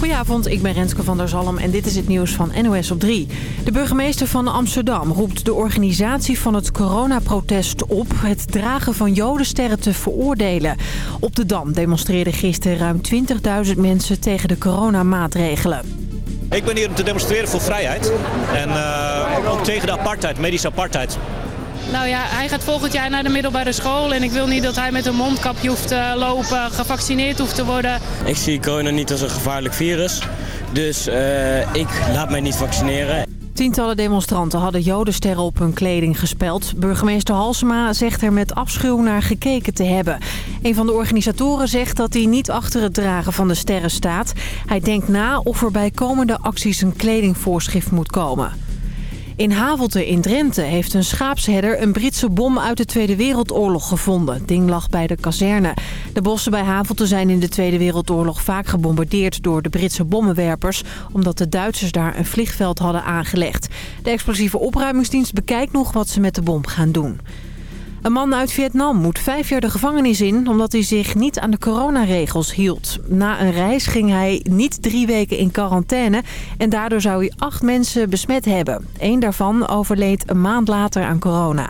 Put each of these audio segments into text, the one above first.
Goedenavond, ik ben Renske van der Zalm en dit is het nieuws van NOS op 3. De burgemeester van Amsterdam roept de organisatie van het coronaprotest op... het dragen van jodensterren te veroordelen. Op de Dam demonstreerden gisteren ruim 20.000 mensen tegen de coronamaatregelen. Ik ben hier om te demonstreren voor vrijheid en uh, ook tegen de apartheid, medische apartheid. Nou ja, hij gaat volgend jaar naar de middelbare school en ik wil niet dat hij met een mondkapje hoeft te lopen, gevaccineerd hoeft te worden. Ik zie corona niet als een gevaarlijk virus, dus uh, ik laat mij niet vaccineren. Tientallen demonstranten hadden jodensterren op hun kleding gespeld. Burgemeester Halsema zegt er met afschuw naar gekeken te hebben. Een van de organisatoren zegt dat hij niet achter het dragen van de sterren staat. Hij denkt na of er bij komende acties een kledingvoorschrift moet komen. In Havelte in Drenthe heeft een schaapsherder een Britse bom uit de Tweede Wereldoorlog gevonden. Ding lag bij de kazerne. De bossen bij Havelte zijn in de Tweede Wereldoorlog vaak gebombardeerd door de Britse bommenwerpers... omdat de Duitsers daar een vliegveld hadden aangelegd. De explosieve opruimingsdienst bekijkt nog wat ze met de bom gaan doen. Een man uit Vietnam moet vijf jaar de gevangenis in... omdat hij zich niet aan de coronaregels hield. Na een reis ging hij niet drie weken in quarantaine... en daardoor zou hij acht mensen besmet hebben. Eén daarvan overleed een maand later aan corona.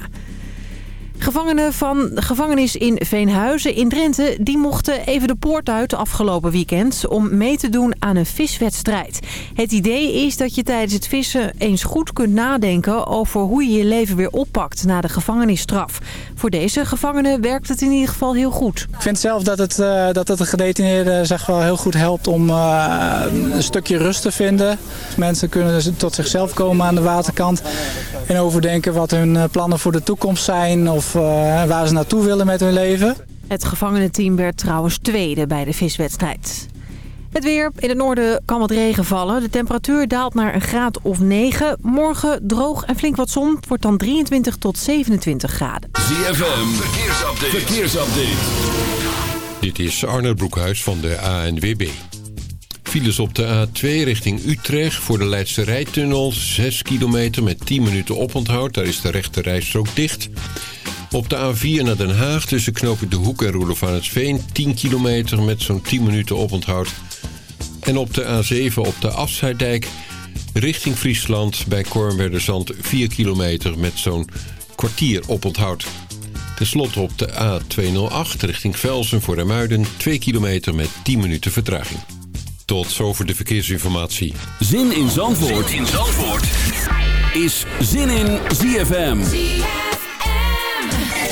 Gevangenen van gevangenis in Veenhuizen in Drenthe... die mochten even de poort uit afgelopen weekend... om mee te doen aan een viswedstrijd. Het idee is dat je tijdens het vissen eens goed kunt nadenken... over hoe je je leven weer oppakt na de gevangenisstraf. Voor deze gevangenen werkt het in ieder geval heel goed. Ik vind zelf dat het, uh, dat het de gedetineerden zeg wel heel goed helpt... om uh, een stukje rust te vinden. Mensen kunnen dus tot zichzelf komen aan de waterkant... en overdenken wat hun eh, plannen voor de toekomst zijn... of uh, waar ze naartoe willen met hun leven. Het gevangenenteam werd trouwens tweede bij de viswedstrijd. Het weer. In het noorden kan wat regen vallen. De temperatuur daalt naar een graad of 9. Morgen droog en flink wat zon. Het wordt dan 23 tot 27 graden. ZFM. Verkeersupdate. Verkeersupdate. Dit is Arnold Broekhuis van de ANWB. Files op de A2 richting Utrecht voor de Leidse Rijtunnel. 6 kilometer met 10 minuten oponthoud. Daar is de rechte rijstrook dicht. Op de A4 naar Den Haag tussen knopen De Hoek en Roelof aan het Veen... 10 kilometer met zo'n 10 minuten oponthoud. En op de A7 op de Afsluitdijk richting Friesland... bij Kornwerderzand 4 kilometer met zo'n kwartier oponthoud. Ten slotte op de A208 richting Velsen voor de Muiden... 2 kilometer met 10 minuten vertraging. Tot zover de verkeersinformatie. Zin in Zandvoort, zin in Zandvoort. is Zin in ZFM.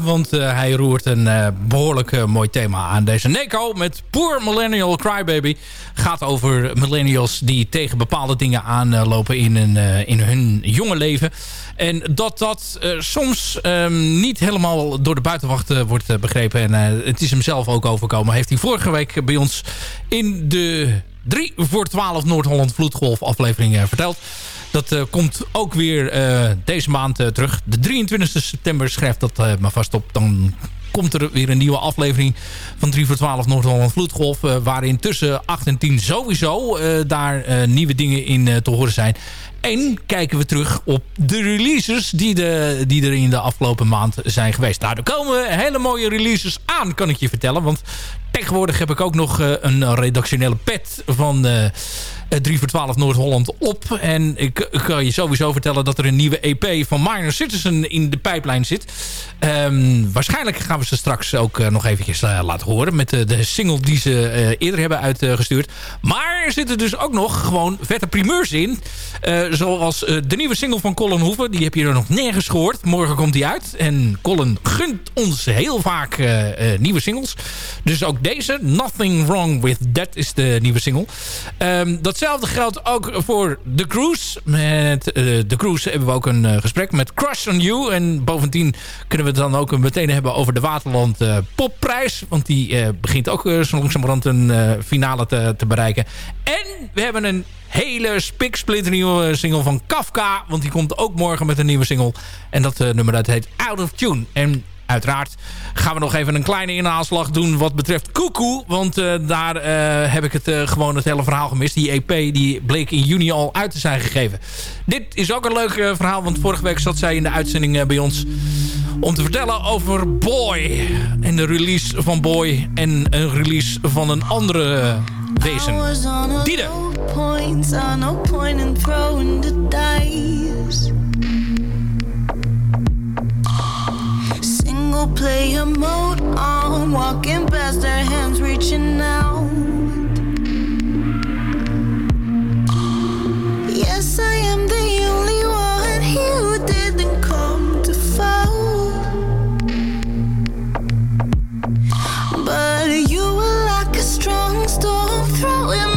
Want eh, hij roert een eh, behoorlijk eh, mooi thema aan. Deze Neko met Poor Millennial Crybaby gaat over millennials die tegen bepaalde dingen aanlopen in, in hun jonge leven. En dat dat soms ehm, niet helemaal door de buitenwacht wordt begrepen. En het is hem zelf ook overkomen. Heeft hij vorige week bij ons in de 3 voor 12 Noord-Holland Vloedgolf aflevering verteld. Dat eh, komt ook weer eh, deze maand eh, terug. De 23 september schrijft dat maar vast op. Dan komt er weer een nieuwe aflevering van 3 voor 12 Noord-Holland Vloedgolf. waarin tussen 8 en 10 sowieso daar nieuwe dingen in te horen zijn. En kijken we terug op de releases die, de, die er in de afgelopen maand zijn geweest. Nou, er komen hele mooie releases aan, kan ik je vertellen. Want tegenwoordig heb ik ook nog een redactionele pet van... eh, eh, 3 voor 12 Noord-Holland op. En ik, kan je sowieso vertellen dat er een nieuwe EP van Minor Citizen in de pijplijn zit. Ehm, waarschijnlijk gaan we ze straks ook eh, nog eventjes eh, laten horen. Met de, single die ze eerder hebben uitgestuurd. Maar er zitten dus ook nog gewoon vette primeurs in. Zoals de nieuwe single van Colin Hoeven. Die heb je er nog nergens gehoord. Morgen komt die uit. En Colin gunt ons heel vaak nieuwe singles. Dus ook deze. Nothing Wrong With That is de nieuwe single. Ehm, datzelfde geldt ook voor The Cruise. Met eh, The Cruise hebben we ook een eh, gesprek met Crush On You. En bovendien kunnen we het dan ook meteen hebben over de Waterland eh, Popprijs. Want die begint ook zo langzamerhand een finale te, te bereiken. En we hebben een hele spiksplinternieuwe single van Kafka. Want die komt ook morgen met een nieuwe single. En dat nummer dat heet Out of Tune. En uiteraard gaan we nog even een kleine inhaalslag doen wat betreft Koekoe. Want eh, daar eh, heb ik het eh, gewoon het hele verhaal gemist. Die EP die bleek in juni al uit te zijn gegeven. Dit is ook een leuk verhaal, want vorige week zat zij in de uitzending bij ons... om te vertellen over Boy. En de release van Boy en een release van een andere wezen. Diede. Player mode on, walking past their hands, reaching out. Yes, I am the only one here who didn't come to fall. But you were like a strong storm throwing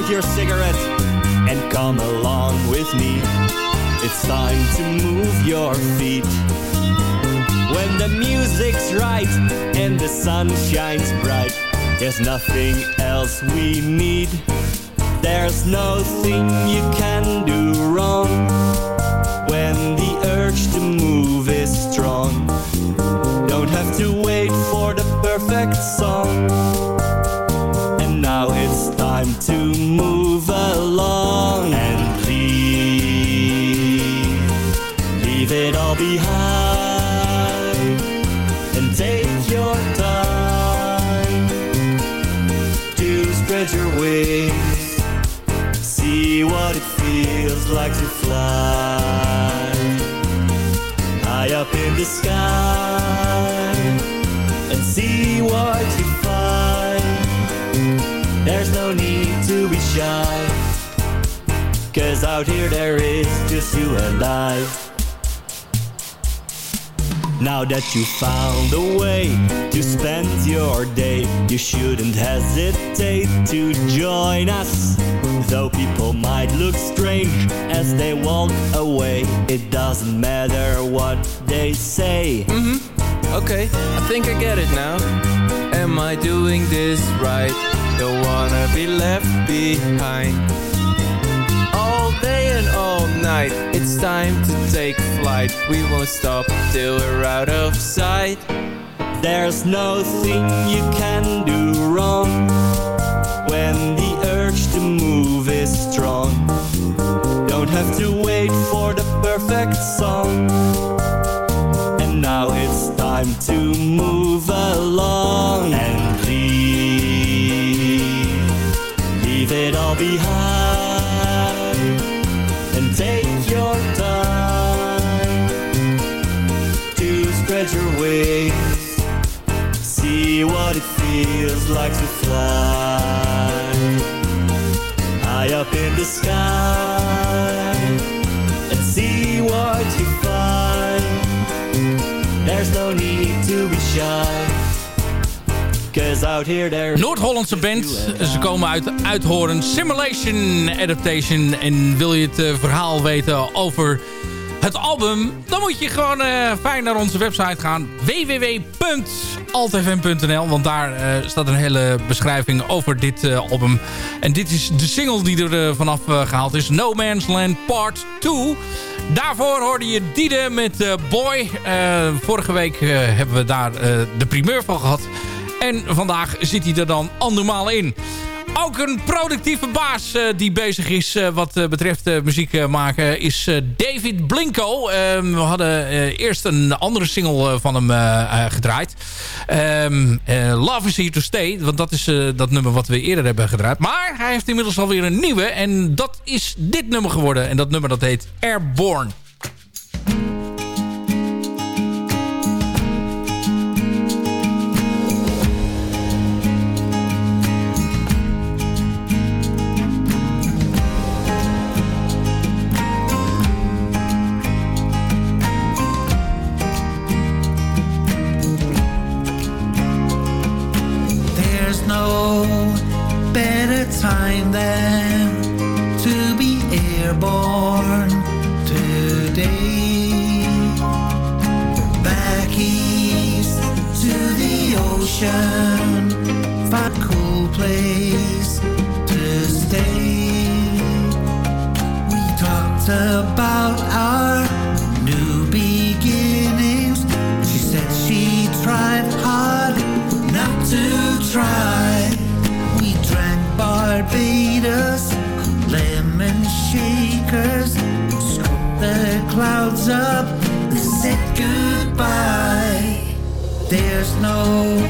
light your cigarette and come along with me. It's time to move your feet. When the music's right and the sun shines bright, there's nothing else we need. There's nothing you can do wrong when the urge to move is strong. Don't have to wait for the perfect song. Like to fly high up in the sky and see what you find. There's no need to be shy, cause out here there is just you and I. Now that you found a way to spend your day, you shouldn't hesitate to join us. Though people might look strange as they walk away, it doesn't matter what they say. Mm-hmm. Okay, I think I get it now. Am I doing this right? Don't wanna be left behind. All day and all night, it's time to take flight. We won't stop till we're out of sight. There's nothing you can do wrong when have to wait for the perfect song. And now it's time to move along and leave. Leave it all behind and take your time to spread your wings. See what it feels like to fly high up in the sky you find. There's no need to be shy. Noord-Hollandse band. Ze komen uit Uithoren Simulation Adaptation. En wil je het eh, verhaal weten over het album... dan moet je gewoon eh, fijn naar onze website gaan. www.altfm.nl Want daar eh, staat een hele beschrijving over dit album. En dit is de single die er vanaf eh, gehaald is. No Man's Land Part 2. Daarvoor hoorde je Diede met eh, Boy. Eh, vorige week eh, hebben we daar de primeur van gehad. En vandaag zit hij er dan andermaal in. Ook een productieve baas eh, die bezig is eh, wat eh, betreft muziek maken is David Blinko. Ehm, we hadden eerst een andere single van hem gedraaid. Ehm, Love is Here to Stay, want dat is dat nummer wat we eerder hebben gedraaid. Maar hij heeft inmiddels alweer een nieuwe en dat is dit nummer geworden. En dat nummer dat heet Airborne. ocean, find a cool place to stay. We talked about our new beginnings. She said she tried hard not to try. We drank Barbados lemon shakers, scooped the clouds up and said goodbye. There's no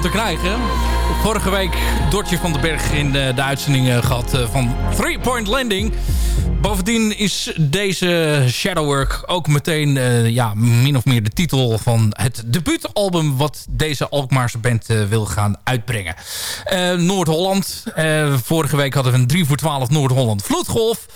te krijgen. Vorige week Dortje van den Berg in eh, de uitzending eh, gehad eh, van Three Point Landing. Bovendien is deze Shadowwork ook meteen ja, min of meer de titel van het debuutalbum... wat deze Alkmaarse band wil gaan uitbrengen. Noord-Holland. Vorige week hadden we een 3 voor 12 Noord-Holland Vloedgolf.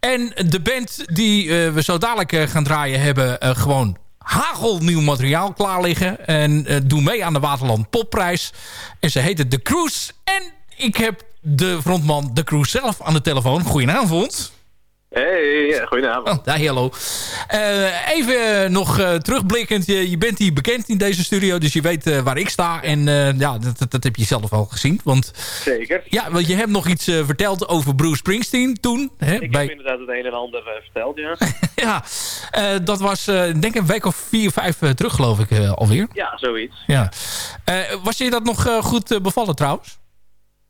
En de band die we zo dadelijk gaan draaien hebben gewoon hagelnieuw materiaal klaar liggen. En eh, doen mee aan de Waterland Popprijs. En ze heten The Cruise. En ik heb de frontman The Cruise zelf aan de telefoon. Goedenavond. Hey, goedenavond. Oh, daar, hallo. Eh, even nog eh, terugblikkend. Je, je bent hier bekend in deze studio, dus je weet eh, waar ik sta. En ja, dat, dat, heb je zelf al gezien. Want, Zeker. ja, want je hebt nog iets verteld over Bruce Springsteen toen. Hè, Ik bij, heb inderdaad het een en ander verteld, ja. ja, dat was denk ik een week of vier, vijf terug geloof ik alweer. ja, zoiets. Ja. Was je dat nog goed bevallen trouwens?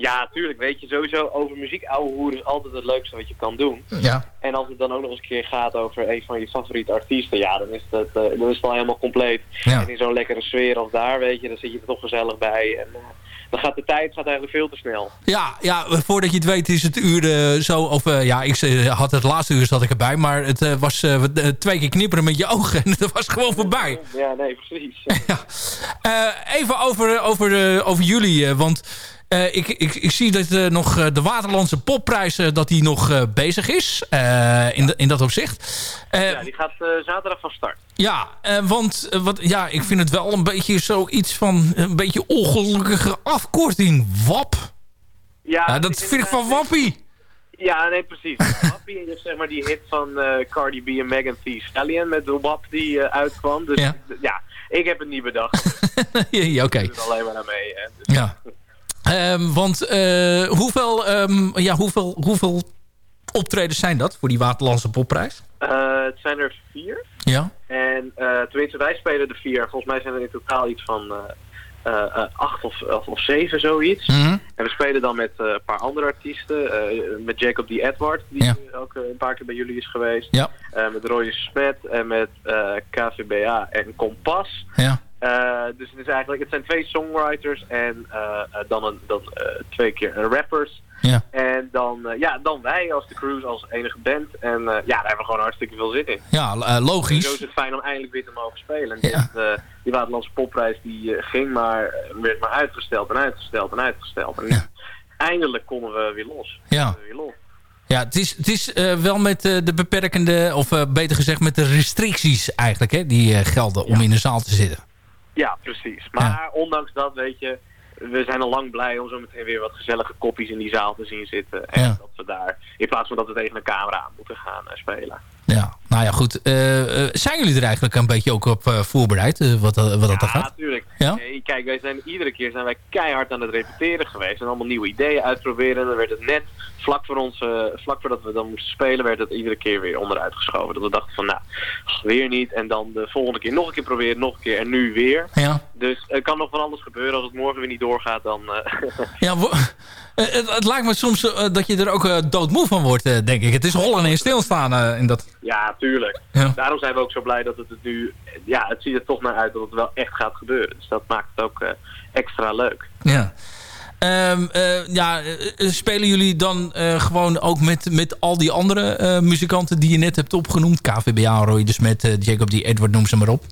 Ja, tuurlijk. Weet je, sowieso over muziek ouwe hoeren is altijd het leukste wat je kan doen. Ja. En als het dan ook nog eens een keer gaat over een van je favoriete artiesten, ja, dan is het, eh, dan is het al helemaal compleet. Ja. En in zo'n lekkere sfeer als daar, weet je, dan zit je er toch gezellig bij. En eh, dan gaat de tijd gaat eigenlijk veel te snel. Ja, ja, voordat je het weet is het uur eh, zo... Of ja, ik had het laatste uur zat ik erbij. Maar het was twee keer knipperen met je ogen. En het was gewoon voorbij. Ja, nee, precies. Even over, over, over jullie. want eh, ik, ik, ik zie dat eh, nog eh, de Waterlandse popprijs... dat die nog bezig is. in, de- in dat opzicht. Ja, die gaat zaterdag van start. Ja, want wat, ja, ik vind het wel een beetje zoiets van... een beetje ongelukkige afkorting. WAP. Ja, Ja, het dat vind ik van Wappie. Ja, nee, precies. Wappie is zeg maar die hit van Cardi B en Megan Thee Stallion met de WAP die uitkwam. Dus Ja. ja. ik heb het niet bedacht. ja, oké. Ik doe er alleen maar aan mee. Hè. Dus- Ja. Ehm, want eh, hoeveel, ehm, ja, hoeveel, hoeveel optredens zijn dat voor die Waterlandse popprijs? Eh, het zijn er vier. Ja. En eh, tenminste, wij spelen de vier. Volgens mij zijn er in totaal iets van acht of, of, of zeven, zoiets. Mhm. En we spelen dan met een paar andere artiesten. met Jacob D. Edward, die Ja. ook een paar keer bij jullie is geweest. Ja. Met Roy Smet en met KVBA en Kompas. Ja. Eh, dus het is eigenlijk, het zijn twee songwriters en eh, eh, dan, een, dan twee keer een rappers. Ja. En dan, ja, dan wij als de Cruise als enige band. En ja, daar hebben we gewoon hartstikke veel zin in. Ja, En logisch. zo is het fijn om eindelijk weer te mogen spelen. En dit, die Waterlandse popprijs die ging maar, werd maar uitgesteld en uitgesteld en uitgesteld. En nu, eindelijk konden we weer los. Ja. We Weer los. Ja, het is, het is wel met de beperkende, of beter gezegd met de restricties eigenlijk, hè, die gelden om in de zaal te zitten. Ja, precies. Maar ondanks dat, weet je, we zijn al lang blij om zo meteen weer wat gezellige koppies in die zaal te zien zitten. En Ja. dat we daar, in plaats van dat we tegen een camera aan moeten gaan eh, spelen. Ja, nou ja, goed. Eh, eh, zijn jullie er eigenlijk een beetje ook op eh, voorbereid, wat, wat dat Ja, gaat? natuurlijk. Ja? Kijk, wij zijn, iedere keer zijn wij keihard aan het repeteren geweest. En allemaal nieuwe ideeën uitproberen. En dan werd het net, vlak, voor ons, vlak voordat we dan moesten spelen, werd het iedere keer weer onderuit geschoven. Dat we dachten van, nou, weer niet. En dan de volgende keer nog een keer proberen, nog een keer en nu weer. Ja. Dus er kan nog van alles gebeuren. Als het morgen weer niet doorgaat, dan... eh, Ja, eh, het, het lijkt me soms eh, dat je er ook eh, doodmoe van wordt, denk ik. Het is hollen en stilstaan in dat... Ja, tuurlijk. Ja. Daarom zijn we ook zo blij dat het het nu... Ja, het ziet er toch naar uit dat het wel echt gaat gebeuren. Dus dat maakt het ook extra leuk. Ja. Ehm, eh, ja, spelen jullie dan gewoon ook met, met al die andere muzikanten die je net hebt opgenoemd? KVBA, Roy de Smet, eh, Jacob die Edward, noem ze maar op.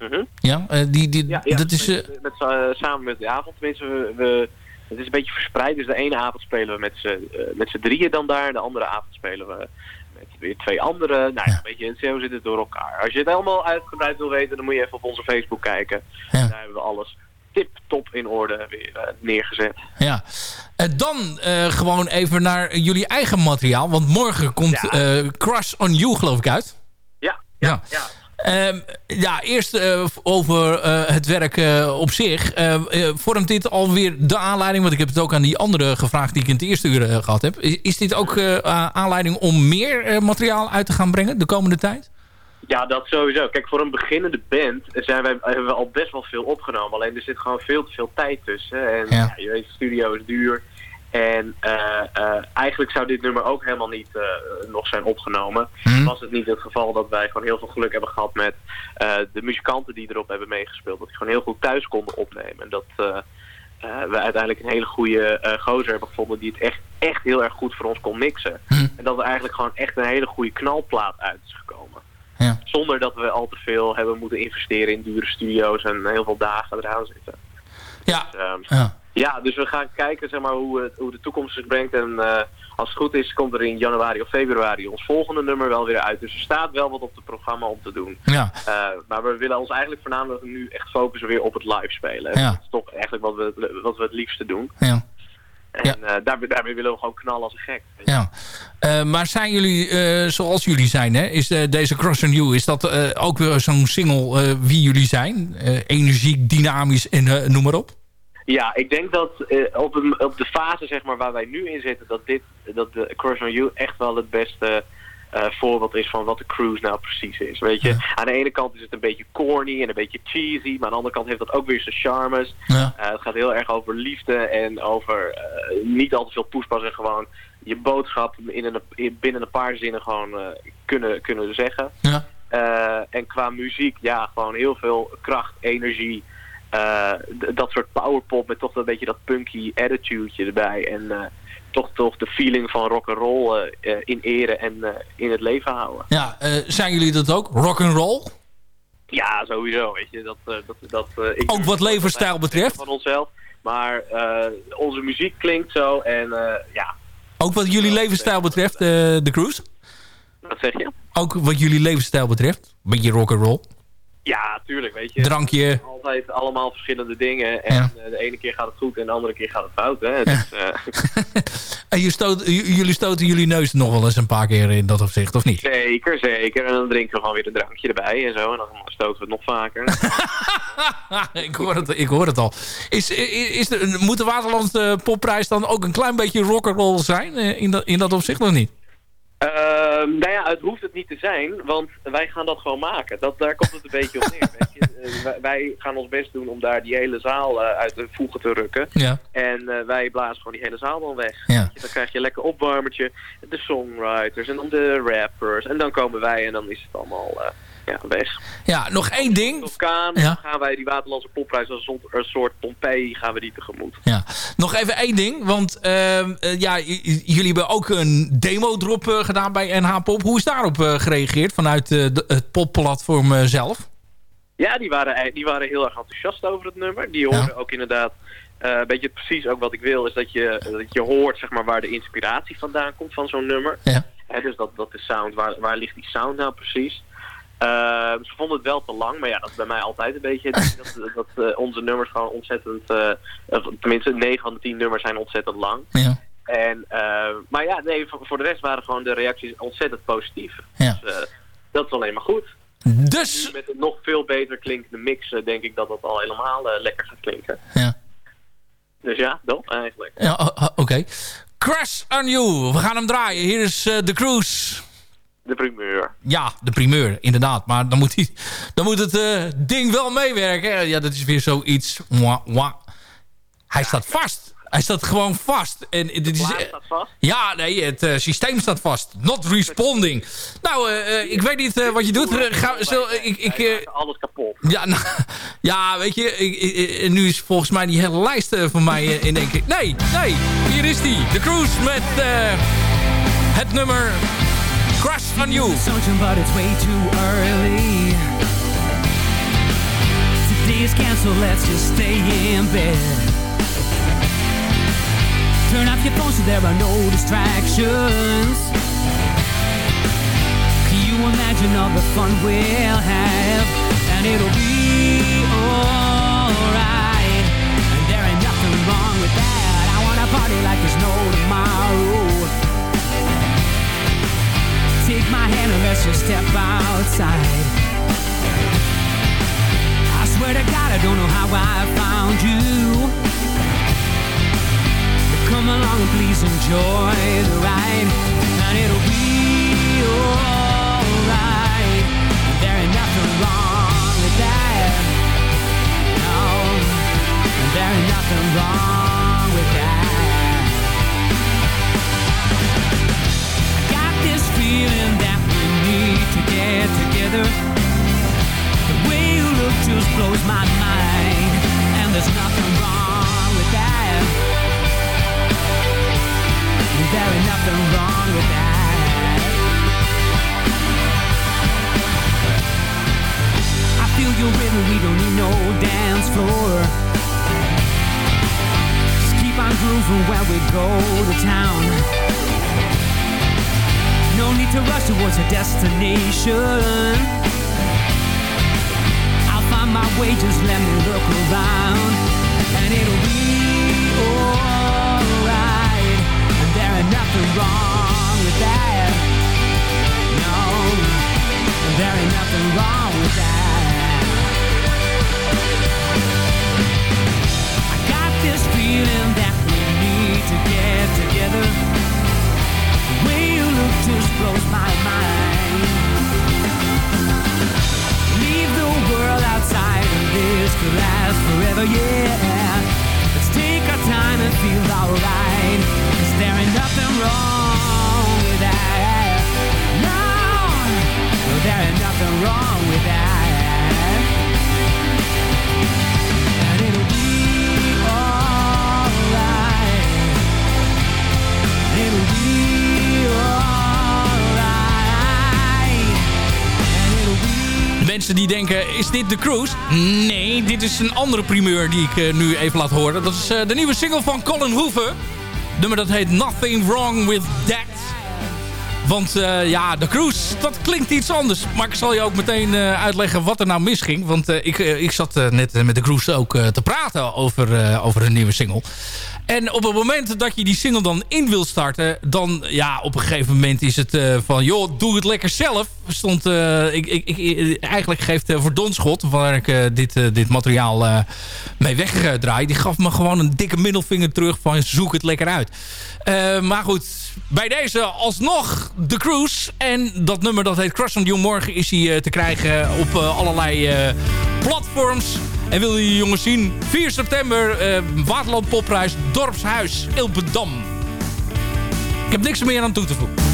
Mhm. Ja, eh, die, die, Ja, ja, dat is... eh, met, met, eh, samen met de avond. Tenminste, we, we, het is een beetje verspreid. Dus de ene avond spelen we met z'n met drieën dan daar. De andere avond spelen we met weer twee andere. Nou, ja. weet je, zo zit het door elkaar. Als je het helemaal uitgebreid wil weten, dan moet je even op onze Facebook kijken. Daar hebben we alles tip-top in orde weer neergezet. Ja, Eh, dan gewoon even naar jullie eigen materiaal. Want morgen komt eh, Crush on You geloof ik uit. Ja, ja. ja. Ehm, ja, eerst eh, over eh, het werk eh, op zich. Eh, eh, vormt dit alweer de aanleiding? Want ik heb het ook aan die andere gevraagd die ik in het eerste uur eh, gehad heb. Is, is dit ook aanleiding om meer materiaal uit te gaan brengen de komende tijd? Ja, dat sowieso. Kijk, voor een beginnende band zijn wij, hebben we al best wel veel opgenomen. Alleen er zit gewoon veel te veel tijd tussen. En ja. je weet, studio is duur. En eh, eh, eigenlijk zou dit nummer ook helemaal niet eh, nog zijn opgenomen. Was het niet het geval dat wij gewoon heel veel geluk hebben gehad met de muzikanten die erop hebben meegespeeld. Dat die gewoon heel goed thuis konden opnemen. En dat we uiteindelijk een hele goede gozer hebben gevonden die het echt, echt heel erg goed voor ons kon mixen. En dat er eigenlijk gewoon echt een hele goede knalplaat uit is gekomen. Zonder dat we al te veel hebben moeten investeren in dure studio's en heel veel dagen eraan zitten. Ja. Dus, ehm, ja, dus we gaan kijken zeg maar, hoe, het, hoe de toekomst zich brengt. En eh, als het goed is, komt er in januari of februari ons volgende nummer wel weer uit. Dus er staat wel wat op het programma om te doen. Ja. Eh, maar we willen ons eigenlijk voornamelijk nu echt focussen weer op het live spelen. Ja. Dat is toch eigenlijk wat we, wat we het liefste doen. Ja. En eh, daar, daarmee willen we gewoon knallen als een gek. Ja. Maar zijn jullie, zoals jullie zijn, hè? is deze Cross You, is dat ook weer zo'n single wie jullie zijn? Energiek, dynamisch en noem maar op. Ja, ik denk dat eh, op, een, op de fase zeg maar, waar wij nu in zitten, dat, dit, dat de Crush on You echt wel het beste eh, voorbeeld is van wat de cruise nou precies is. Weet je, aan de ene kant is het een beetje corny en een beetje cheesy, maar aan de andere kant heeft dat ook weer zijn charmes. Ja. Eh, het gaat heel erg over liefde en over niet al te veel poespas en gewoon je boodschap in een, in, binnen een paar zinnen gewoon kunnen, kunnen zeggen. Ja. En qua muziek, ja, gewoon heel veel kracht, energie. Eh, dat soort powerpop met toch een beetje dat punky attitude erbij. En eh, toch, toch de feeling van rock and roll eh, in ere en in het leven houden. Ja, zijn jullie dat ook? Rock and roll? Ja, sowieso. Weet je, dat, dat, dat, ik Ook wat levensstijl betreft? Van onszelf. Maar onze muziek klinkt zo en ja, Ook wat jullie levensstijl betreft, de cruise? wat zeg je? Ook wat jullie levensstijl betreft? Beetje rock and roll? Ja, tuurlijk, weet je. Drankje. Altijd allemaal verschillende dingen. En Ja. eh, de ene keer gaat het goed en de andere keer gaat het fout. Hè? Dus, eh, En je stoot, j- jullie stoten jullie neus nog wel eens een paar keer in dat opzicht, of niet? zeker, zeker. En dan drinken we gewoon weer een drankje erbij en zo. En dan stoten we het nog vaker. ik, hoor het, ik hoor het al. Is, is, is de, moet de Waterlandse popprijs dan ook een klein beetje rock and roll zijn eh, in dat, in dat opzicht of niet? Ehm, nou ja, het hoeft het niet te zijn, want wij gaan dat gewoon maken. Dat, daar komt het een beetje op neer. Weet je? Eh, wij, gaan ons best doen om daar die hele zaal eh, uit de voegen te rukken. Ja. En eh, wij blazen gewoon die hele zaal dan weg. Ja. Dan krijg je een lekker opwarmertje. De songwriters en dan de rappers. En dan komen wij en dan is het allemaal ja, weg. Ja, nog één ding. Ja. dan gaan wij die Waterlandse popprijs als een, soort Pompeii gaan we die tegemoet. Ja. Nog even één ding, want ehm, eh, ja, jullie hebben ook een demo-drop eh, gedaan bij NH Pop. Hoe is daarop eh, gereageerd vanuit de- het popplatform zelf? Ja, die waren, ei- die waren heel erg enthousiast over het nummer. Die hoorden ook inderdaad, eh een beetje precies ook wat ik wil, is dat je, dat je hoort zeg maar, waar de inspiratie vandaan komt van zo'n nummer. Ja. Dus dat, dat de sound, waar, waar ligt die sound nou precies? Eh, ze vonden het wel te lang, maar ja, dat is bij mij altijd een beetje dat, dat eh, onze nummers gewoon ontzettend, eh, tenminste 9 van de 10 nummers zijn ontzettend lang. Ja. En, maar ja, nee, voor, voor de rest waren gewoon de reacties ontzettend positief. Ja. Dus dat is alleen maar goed. Dus... Met een nog veel beter klinkende mix denk ik dat dat al helemaal lekker gaat klinken. Ja. Dus ja, dat eigenlijk. Ja, oké. Crash on You. We gaan hem draaien. Hier is The Cruise. De primeur. Ja, de primeur, inderdaad. Maar dan moet, die, dan moet het eh, ding wel meewerken. Ja, dat is weer zoiets. Hij staat vast. Hij staat gewoon vast. En dit is, plaat staat vast? Ja, nee, het eh, systeem staat vast. Not responding. Nou, eh, ik weet niet wat je doet. Ga, zo, ik, ik, Alles kapot. ja, nou, ja, weet je, ik, nu is volgens mij die hele lijst van mij in één keer... Nee, nee, hier is die. The Cruise met het nummer Crush on You. Something, but it's way too early. Today's canceled, let's just stay in bed. Turn off your phone so there are no distractions. Can you imagine all the fun we'll have, and it'll be alright. And there ain't nothing wrong with that. I wanna party like there's no tomorrow. Take my hand and let's just step outside. I swear to God, I don't know how I found you. But come along and please enjoy the ride, and it'll and there's nothing wrong with that. There ain't nothing wrong with that. I feel your rhythm, we don't need no dance floor. Just keep on grooving we go to town. No need to rush towards a destination. My way, just let me look around. And it'll be alright. And there ain't nothing wrong with that. No, there ain't nothing wrong with that. I got this feeling that we need to get together. The way you look just blows my mind. Leave the world outside this could last forever, yeah. Let's take our time and feel alright. Cause there ain't nothing wrong with that. No, no, there ain't nothing wrong with that. Mensen die denken, is dit de cruise? Nee, dit is een andere primeur die ik eh, nu even laat horen. Dat is eh, de nieuwe single van Colin Hoover. Nummer dat heet Nothing Wrong With That. Want eh, ja, de cruise, dat klinkt iets anders. Maar ik zal je ook meteen uitleggen wat er nou misging. Want ik, ik zat net met de cruise ook te praten over, over een nieuwe single. En op het moment dat je die single dan in wil starten... dan ja, op een gegeven moment is het eh, van... joh, doe het lekker zelf. Stond, eh, ik, ik, ik, eigenlijk geeft uh, Verdonschot... waar ik eh, dit, eh, dit materiaal eh, mee wegdraai... die gaf me gewoon een dikke middelvinger terug van... zoek het lekker uit. Eh, maar goed, bij deze alsnog The Cruise. En dat nummer dat heet Crush on You. Morgen is hij eh, te krijgen op eh, allerlei eh, platforms. En wil je jongens zien? 4 september, eh Waterland Popprijs, Dorpshuis, Ilpendam. Ik heb niks meer aan toe te voegen.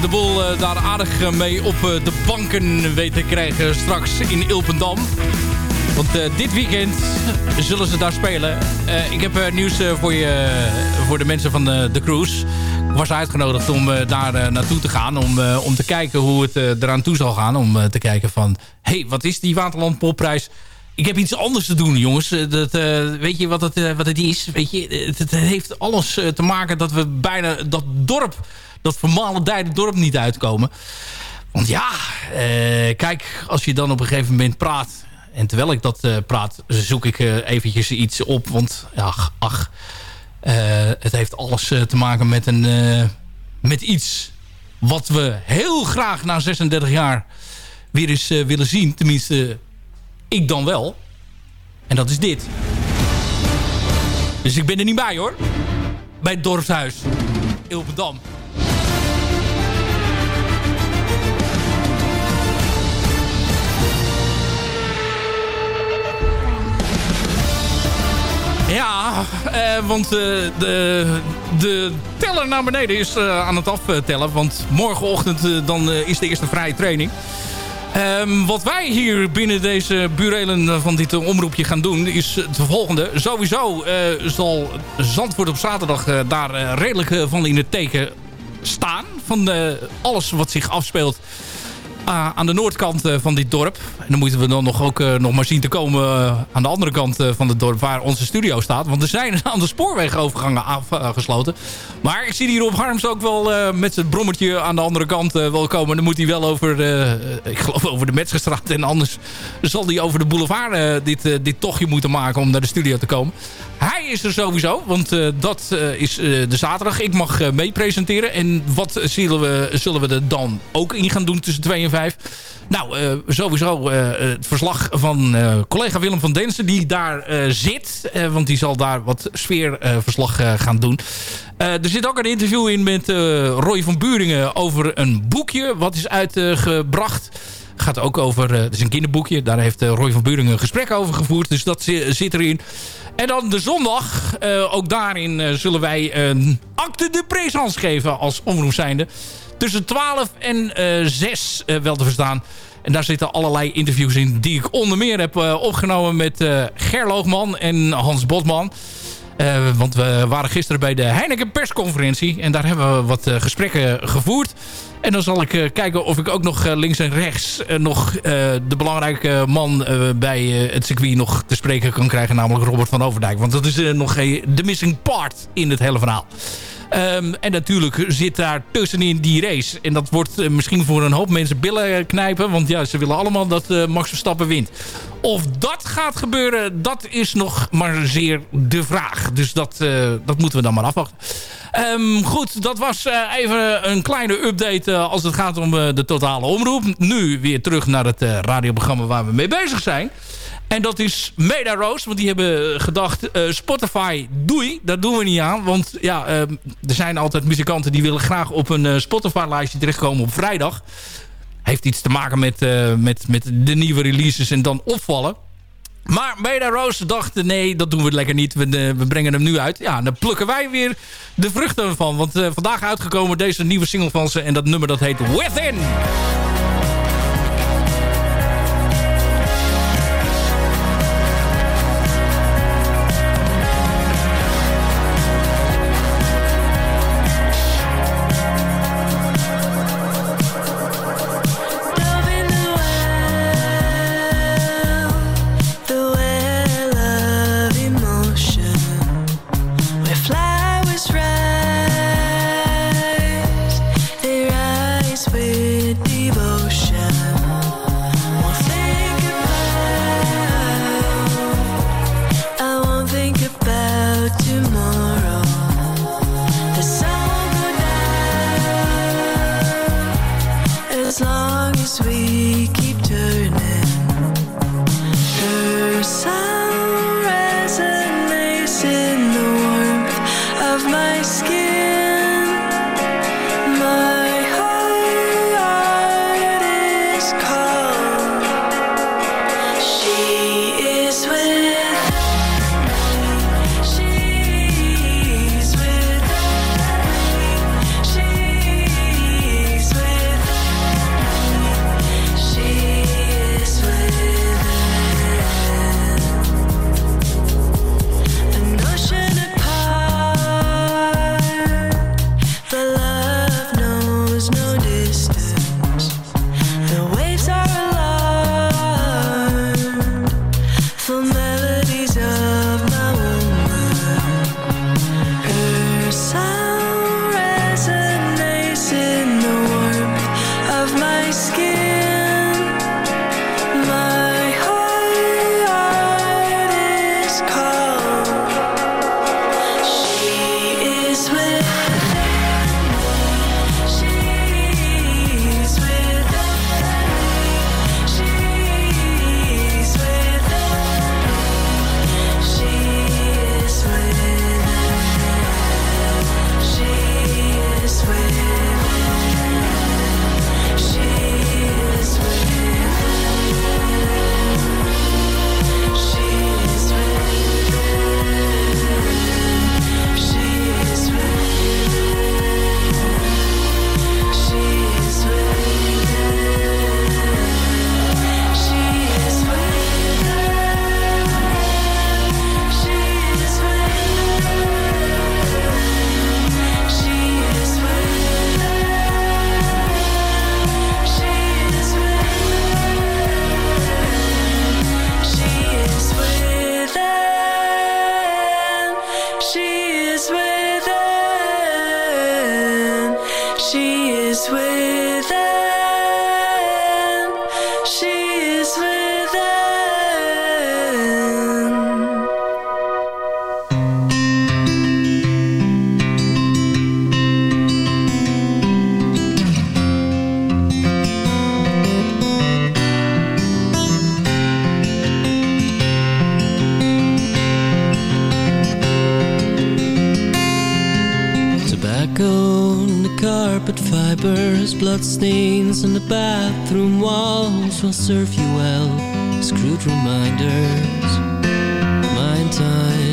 De boel eh, daar aardig eh, mee op eh, de banken weten krijgen straks in Ilpendam. Want eh, dit weekend zullen ze daar spelen. Eh, ik heb eh, nieuws eh, voor, je, voor de mensen van de, de cruise. Ik was uitgenodigd om eh, daar eh, naartoe te gaan. Om, eh, om te kijken hoe het eh, eraan toe zal gaan. Om eh, te kijken van... hey, wat is die Waterland Popprijs? Ik heb iets anders te doen, jongens. Eh, Dat, eh, weet je wat het, eh, wat het is? Weet je, het, heeft alles eh, te maken dat we bijna dat dorp... dat vermalendijde dorp niet uitkomen. Want ja, eh, kijk, als je dan op een gegeven moment praat... en terwijl ik dat eh, praat, zoek ik eh, eventjes iets op. Want ach, eh, het heeft alles te maken met, een, met iets... wat we heel graag na 36 jaar weer eens willen zien. Tenminste, ik dan wel. En dat is dit. Dus ik ben er niet bij hoor. Bij het dorpshuis. Ilpendam. Ja, eh, want eh, de, de teller naar beneden is eh, aan het aftellen. Want morgenochtend eh, dan is de eerste vrije training. Ehm, wat wij hier binnen deze burelen van dit omroepje gaan doen is het volgende. Sowieso zal Zandvoort op zaterdag daar redelijk van in het teken staan. Van alles wat zich afspeelt aan de noordkant eh, van dit dorp. En dan moeten we dan nog ook eh, nog maar zien te komen eh, aan de andere kant van het dorp waar onze studio staat. Want er zijn een aantal spoorwegovergangen afgesloten. Maar ik zie hier op Harms ook wel met zijn brommertje aan de andere kant wel komen. Dan moet hij wel over, ik geloof over de Metzgerstraat. En anders zal hij over de boulevard dit, dit tochtje moeten maken om naar de studio te komen. Hij is er sowieso, want eh, dat eh, is eh, de zaterdag. Ik mag mee presenteren. En wat zullen we, zullen we er dan ook in gaan doen tussen 2 en 5? Nou, sowieso het verslag van collega Willem van Densen... die daar zit, want die zal daar wat sfeerverslag gaan doen. er zit ook een interview in met Roy van Buringen... over een boekje wat is uitgebracht gaat ook over, het is een kinderboekje. Daar heeft Roy van Buringen een gesprek over gevoerd. Dus dat zit erin. En dan de zondag, uh, ook daarin uh, zullen wij een acte de présence geven als omroep zijnde. Tussen 12 en uh, 6 wel te verstaan. En daar zitten allerlei interviews in die ik onder meer heb opgenomen met Gerloogman en Hans Botman. want we waren gisteren bij de Heineken persconferentie. En daar hebben we wat gesprekken gevoerd. En dan zal ik uh, kijken of ik ook nog uh, links en rechts uh, nog de belangrijke man bij het circuit nog te spreken kan krijgen. Namelijk Robert van Overdijk. Want dat is nog de missing part in het hele verhaal. Um, en natuurlijk zit daar tussenin die race. En dat wordt misschien voor een hoop mensen billen knijpen. Want ja, ze willen allemaal dat Max Verstappen wint. Of dat gaat gebeuren, dat is nog maar zeer de vraag. Dus dat, dat moeten we dan maar afwachten. Um, goed, dat was even een kleine update als het gaat om de totale omroep. Nu weer terug naar het radioprogramma waar we mee bezig zijn. En dat is Meda Rose, want die hebben gedacht... Spotify, doei, dat doen we niet aan. Want ja, er zijn altijd muzikanten die willen graag op een Spotify-lijstje terechtkomen op vrijdag. Heeft iets te maken met, met, met de nieuwe releases en dan opvallen. Maar Meda Rose dacht, nee, dat doen we lekker niet. We, we, brengen hem nu uit. Ja, dan plukken wij weer de vruchten van. Want vandaag uitgekomen deze nieuwe single van ze. En dat nummer dat heet Within. bloodstains on the bathroom walls will serve you well. Screwed reminders, my time.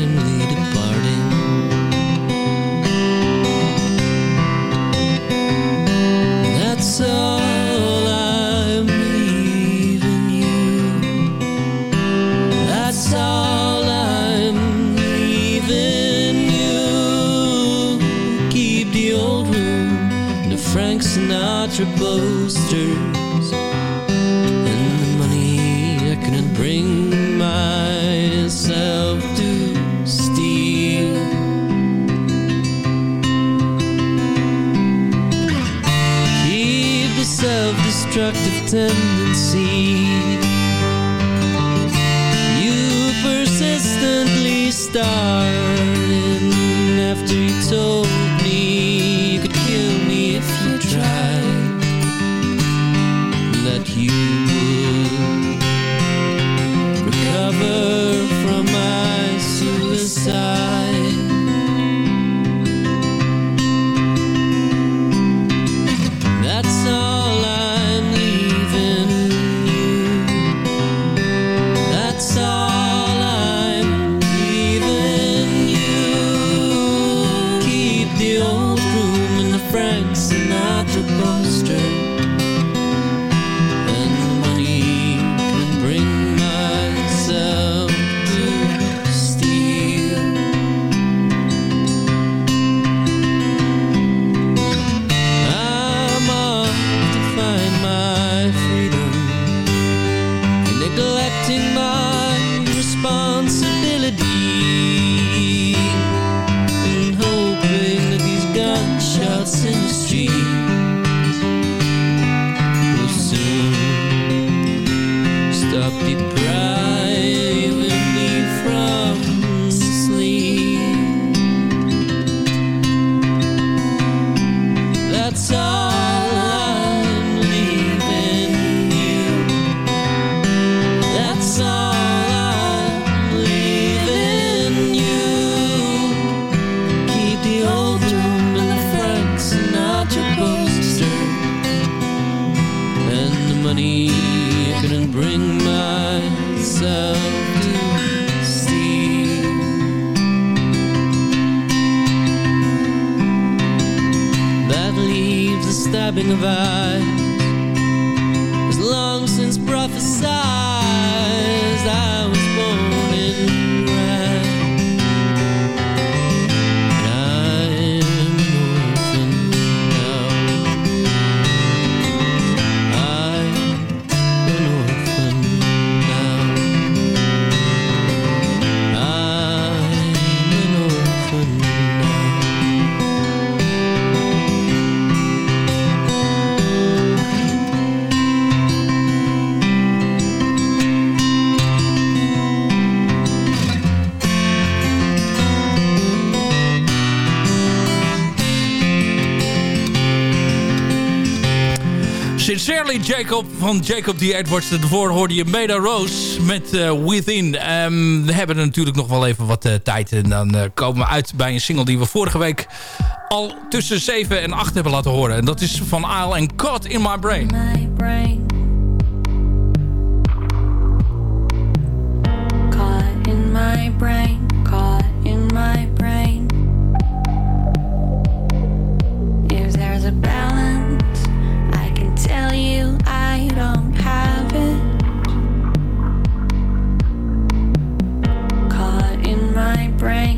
extra bolsters and the money I couldn't bring myself to steal. Keep the self-destructive tendency Sincerely Jacob van Jacob D. Edwards. Daarvoor hoorde je Meda Rose met uh, Within. Um, we hebben natuurlijk nog wel even wat uh, tijd. En dan uh, komen we uit bij een single die we vorige week al tussen 7 en 8 hebben laten horen. En dat is van Isle en Caught in My Brain. My brain. Caught in my brain. Brain,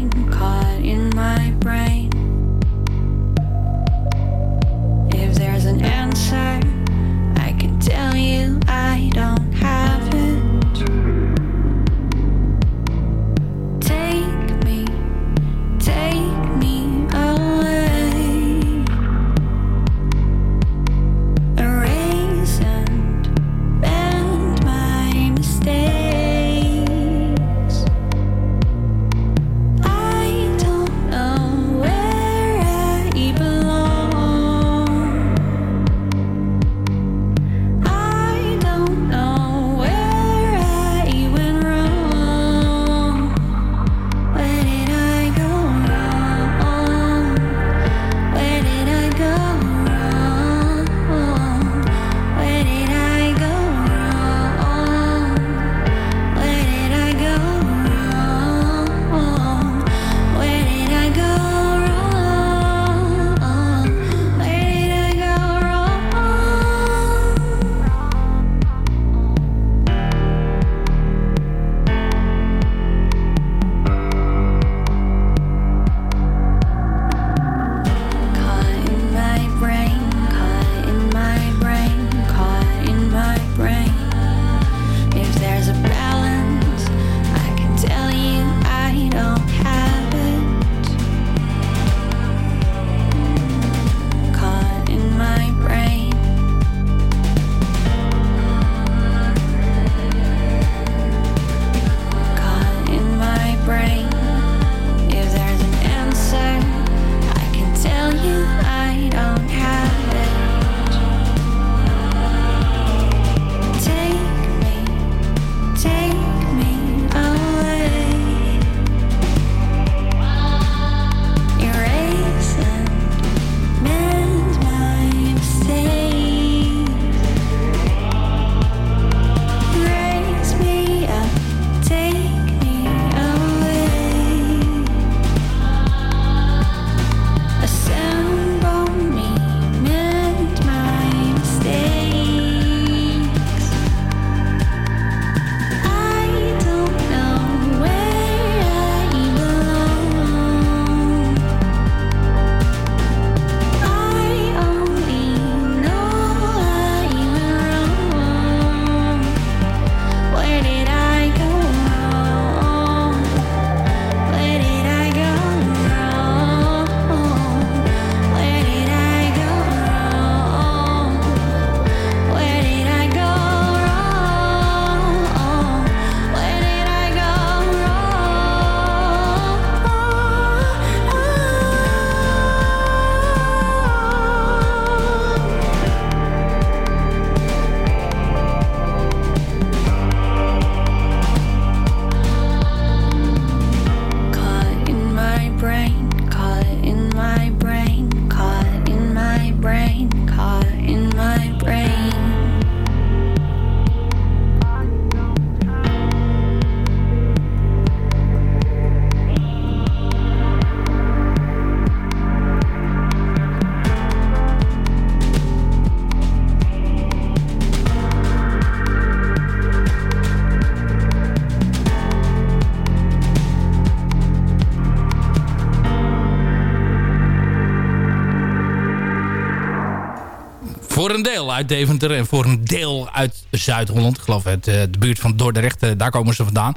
Voor een deel uit Deventer en voor een deel uit Zuid-Holland. Ik geloof het, eh, de buurt van Dordrecht, eh, daar komen ze vandaan.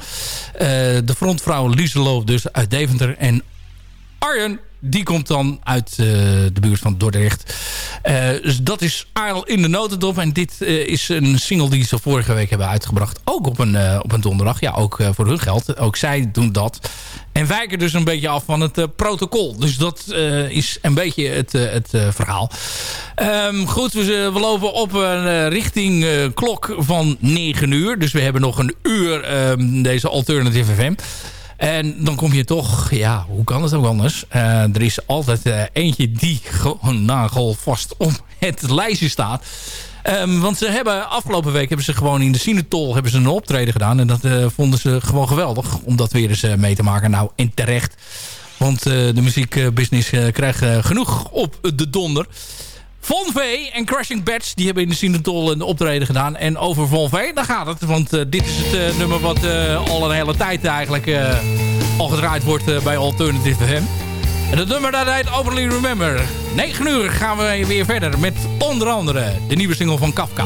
Eh, de frontvrouw Lieseloof dus uit Deventer. En Arjen Die komt dan uit de buurt van Dordrecht. Uh, dus dat is Isle in de notendop. En dit uh, is een single die ze vorige week hebben uitgebracht. Ook op een, op een donderdag. Ja, ook voor hun geld. Ook zij doen dat. En wijken dus een beetje af van het protocol. Dus dat is een beetje het, het verhaal. Um, goed, we, lopen op richting klok van 9 uur. Dus we hebben nog een uur um, deze Alternative FM. En dan kom je toch, ja, hoe kan het ook anders? Uh, er is altijd uh, eentje die gewoon nagelvast op het lijstje staat. Um, want ze hebben afgelopen week hebben ze gewoon in de Sinetol hebben ze een optreden gedaan. En dat uh, vonden ze gewoon geweldig om dat weer eens mee te maken. Nou, en terecht. Want de muziekbusiness krijgt genoeg op de donder. Von V en Crashing Bats, die hebben in de Sinatol een optreden gedaan. En over Von V, daar gaat het. Want uh, dit is het uh, nummer wat uh, al een hele tijd eigenlijk al gedraaid wordt bij Alternative FM. En het nummer dat heet Openly Remember. 9 uur gaan we weer verder met onder andere de nieuwe single van Kafka.